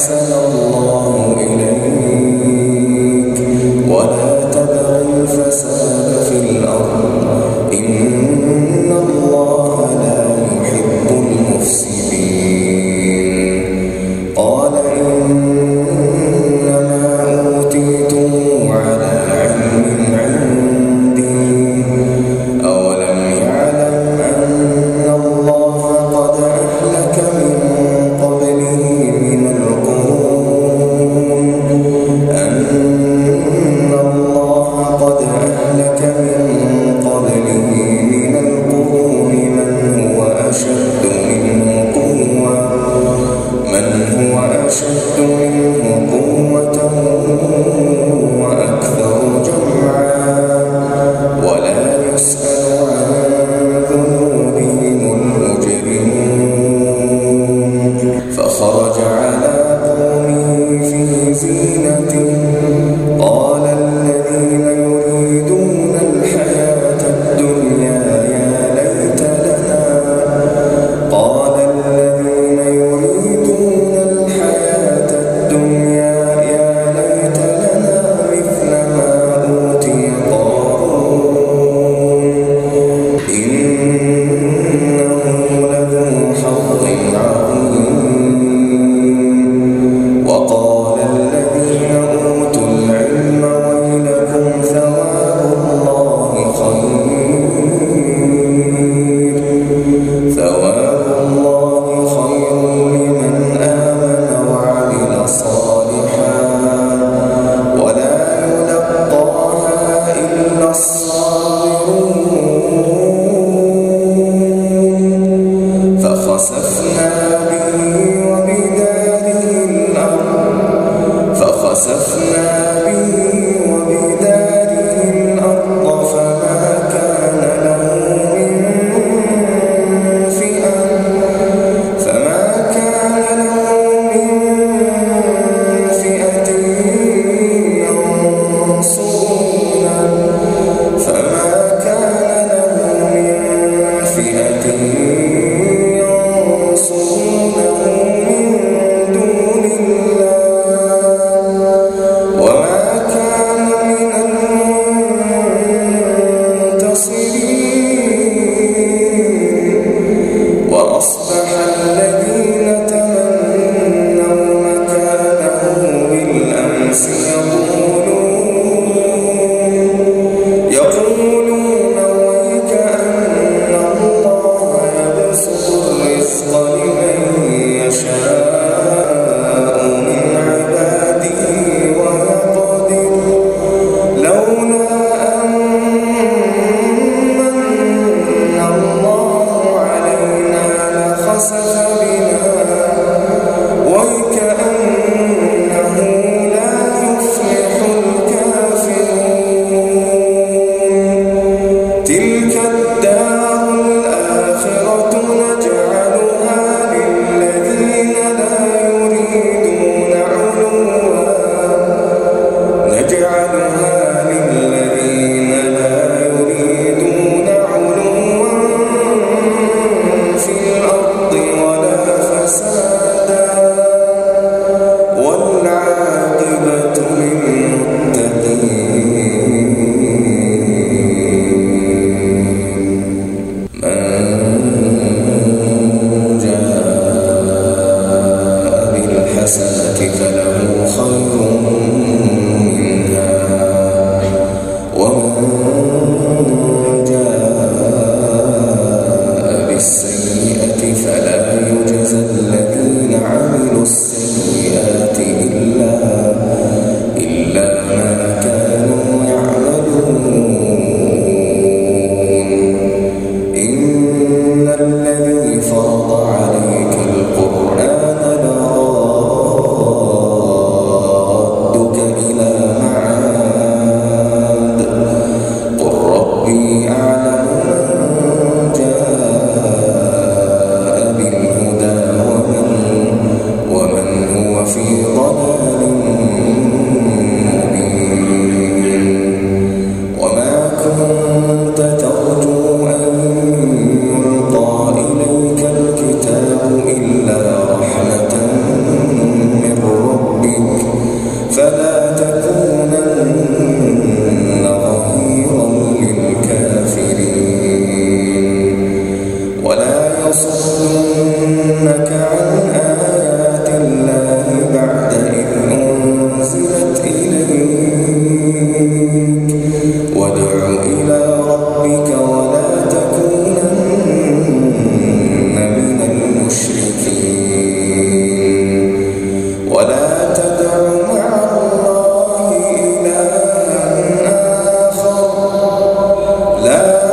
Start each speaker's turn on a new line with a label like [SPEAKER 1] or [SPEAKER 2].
[SPEAKER 1] sallallahu أشد منه قوة قصصنا به. أصبح É...